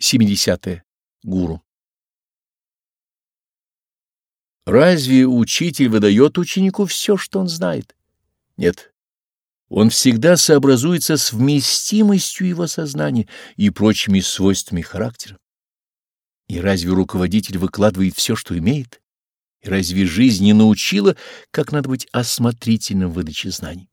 70. -е. Гуру. Разве учитель выдает ученику все, что он знает? Нет. Он всегда сообразуется с вместимостью его сознания и прочими свойствами характера. И разве руководитель выкладывает все, что имеет? И разве жизнь не научила, как надо быть осмотрительным в выдаче знаний?